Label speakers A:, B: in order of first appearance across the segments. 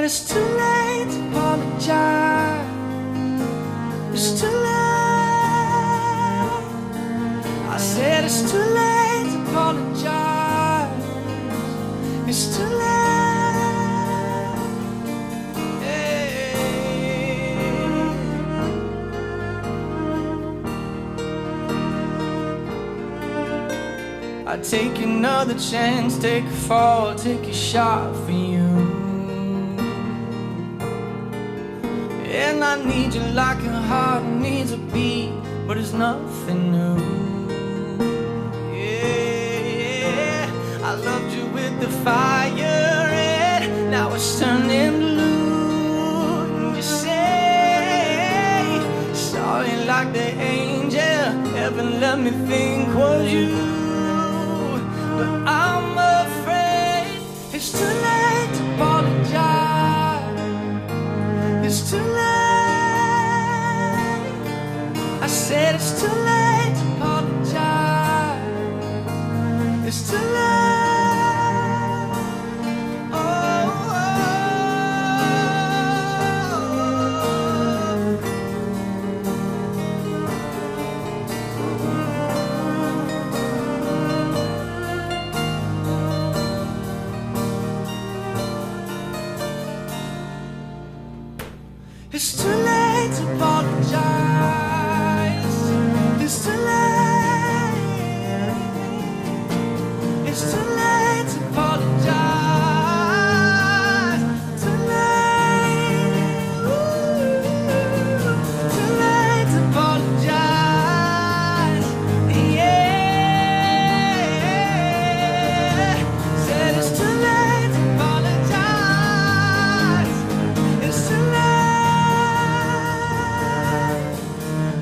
A: That it's too late to apologize. It's too late. I said it's too late to apologize. It's too late. I take another chance, take a fall, take a shot for you. And I need you like a heart needs a beat, but it's nothing new. Yeah, I loved you with the fire, and now it's turning blue. And you say sorry like the angel, heaven let me think was you. But I'm said it's too late to apologize. It's too late. Oh, oh, oh. It's too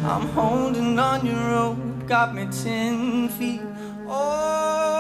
A: I'm holding on your rope, got me ten feet. Oh.